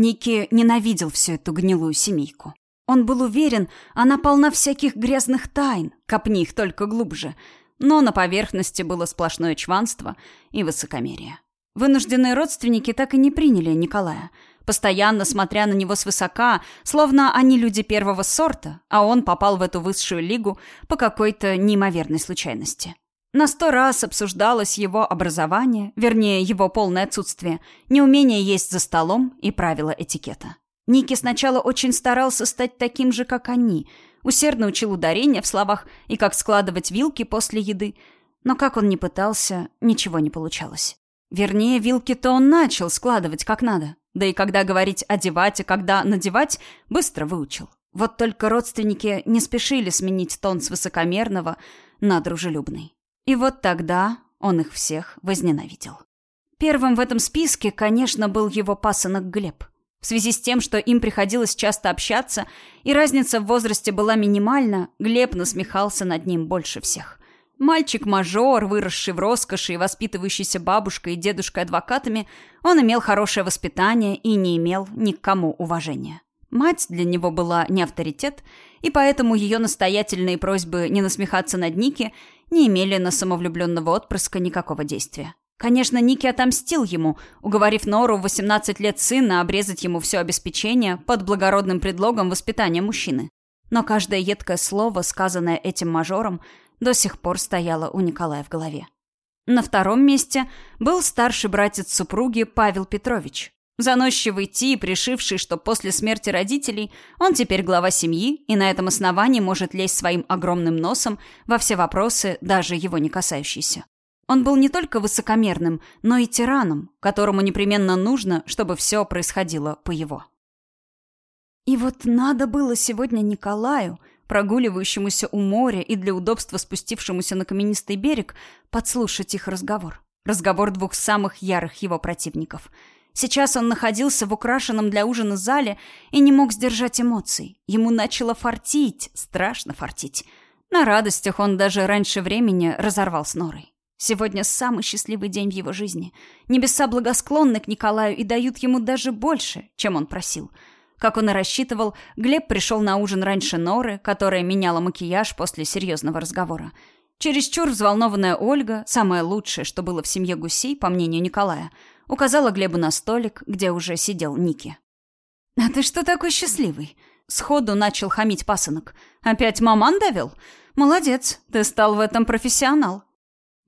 Ники ненавидел всю эту гнилую семейку. Он был уверен, она полна всяких грязных тайн, копни их только глубже. Но на поверхности было сплошное чванство и высокомерие. Вынужденные родственники так и не приняли Николая, постоянно смотря на него свысока, словно они люди первого сорта, а он попал в эту высшую лигу по какой-то неимоверной случайности. На сто раз обсуждалось его образование, вернее, его полное отсутствие, неумение есть за столом и правила этикета. Ники сначала очень старался стать таким же, как они, усердно учил ударения в словах и как складывать вилки после еды, но как он ни пытался, ничего не получалось. Вернее, вилки-то он начал складывать как надо, да и когда говорить одевать и когда надевать, быстро выучил. Вот только родственники не спешили сменить тон с высокомерного на дружелюбный. И вот тогда он их всех возненавидел. Первым в этом списке, конечно, был его пасынок Глеб. В связи с тем, что им приходилось часто общаться, и разница в возрасте была минимальна, Глеб насмехался над ним больше всех. Мальчик-мажор, выросший в роскоши и воспитывающийся бабушкой и дедушкой-адвокатами, он имел хорошее воспитание и не имел ни к кому уважения. Мать для него была не авторитет, и поэтому ее настоятельные просьбы не насмехаться над Ники не имели на самовлюбленного отпрыска никакого действия. Конечно, Ники отомстил ему, уговорив Нору в 18 лет сына обрезать ему все обеспечение под благородным предлогом воспитания мужчины. Но каждое едкое слово, сказанное этим мажором, до сих пор стояло у Николая в голове. На втором месте был старший братец супруги Павел Петрович, Заносчивый тип, решивший, что после смерти родителей он теперь глава семьи и на этом основании может лезть своим огромным носом во все вопросы, даже его не касающиеся. Он был не только высокомерным, но и тираном, которому непременно нужно, чтобы все происходило по его. И вот надо было сегодня Николаю, прогуливающемуся у моря и для удобства спустившемуся на каменистый берег, подслушать их разговор. Разговор двух самых ярых его противников – Сейчас он находился в украшенном для ужина зале и не мог сдержать эмоций. Ему начало фартить, страшно фартить. На радостях он даже раньше времени разорвал с Норой. Сегодня самый счастливый день в его жизни. Небеса благосклонны к Николаю и дают ему даже больше, чем он просил. Как он и рассчитывал, Глеб пришел на ужин раньше Норы, которая меняла макияж после серьезного разговора. Чересчур взволнованная Ольга, самое лучшее, что было в семье гусей, по мнению Николая – Указала Глебу на столик, где уже сидел Ники. «А ты что такой счастливый?» Сходу начал хамить пасынок. «Опять маман довел? Молодец, ты стал в этом профессионал».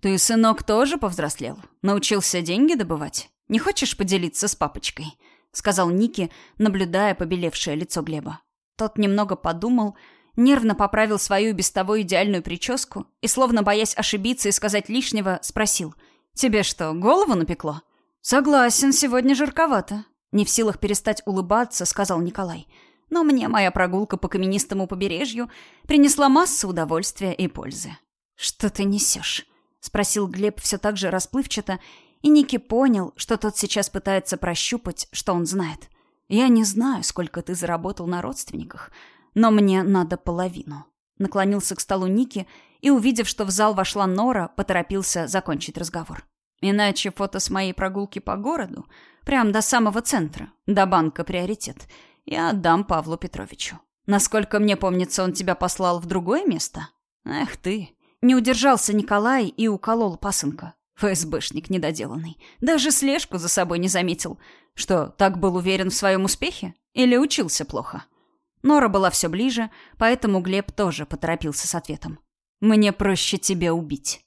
«Ты, сынок, тоже повзрослел? Научился деньги добывать? Не хочешь поделиться с папочкой?» Сказал Ники, наблюдая побелевшее лицо Глеба. Тот немного подумал, нервно поправил свою без того идеальную прическу и, словно боясь ошибиться и сказать лишнего, спросил. «Тебе что, голову напекло?» «Согласен, сегодня жарковато», — не в силах перестать улыбаться, сказал Николай. «Но мне моя прогулка по каменистому побережью принесла массу удовольствия и пользы». «Что ты несешь?» — спросил Глеб все так же расплывчато, и Ники понял, что тот сейчас пытается прощупать, что он знает. «Я не знаю, сколько ты заработал на родственниках, но мне надо половину». Наклонился к столу Ники и, увидев, что в зал вошла Нора, поторопился закончить разговор. Иначе фото с моей прогулки по городу, прямо до самого центра, до банка «Приоритет», я отдам Павлу Петровичу. Насколько мне помнится, он тебя послал в другое место? Эх ты. Не удержался Николай и уколол пасынка. ФСБшник недоделанный. Даже слежку за собой не заметил. Что, так был уверен в своем успехе? Или учился плохо? Нора была все ближе, поэтому Глеб тоже поторопился с ответом. «Мне проще тебя убить».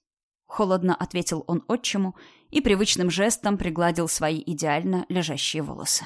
Холодно ответил он отчиму и привычным жестом пригладил свои идеально лежащие волосы.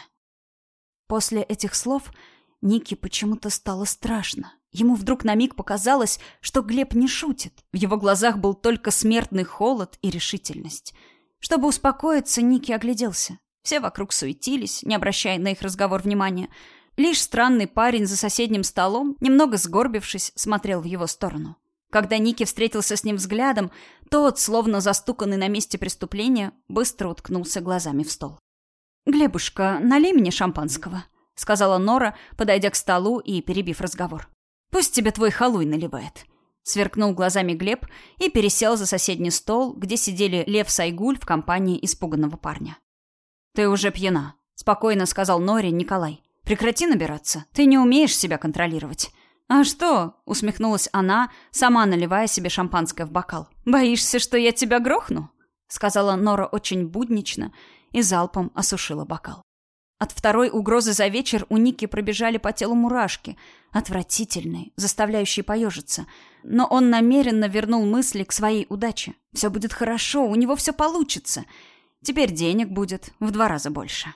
После этих слов Нике почему-то стало страшно. Ему вдруг на миг показалось, что Глеб не шутит. В его глазах был только смертный холод и решительность. Чтобы успокоиться, Ники огляделся. Все вокруг суетились, не обращая на их разговор внимания. Лишь странный парень за соседним столом, немного сгорбившись, смотрел в его сторону. Когда Ники встретился с ним взглядом, тот, словно застуканный на месте преступления, быстро уткнулся глазами в стол. «Глебушка, налей мне шампанского», — сказала Нора, подойдя к столу и перебив разговор. «Пусть тебе твой халуй наливает». Сверкнул глазами Глеб и пересел за соседний стол, где сидели Лев Сайгуль в компании испуганного парня. «Ты уже пьяна», спокойно сказал Нори Николай. Прекрати набираться. Ты не умеешь себя контролировать. А что? усмехнулась она, сама наливая себе шампанское в бокал. Боишься, что я тебя грохну? сказала Нора очень буднично и залпом осушила бокал. От второй угрозы за вечер у Ники пробежали по телу мурашки, отвратительные, заставляющие поежиться. Но он намеренно вернул мысли к своей удаче. Все будет хорошо, у него все получится. Теперь денег будет в два раза больше.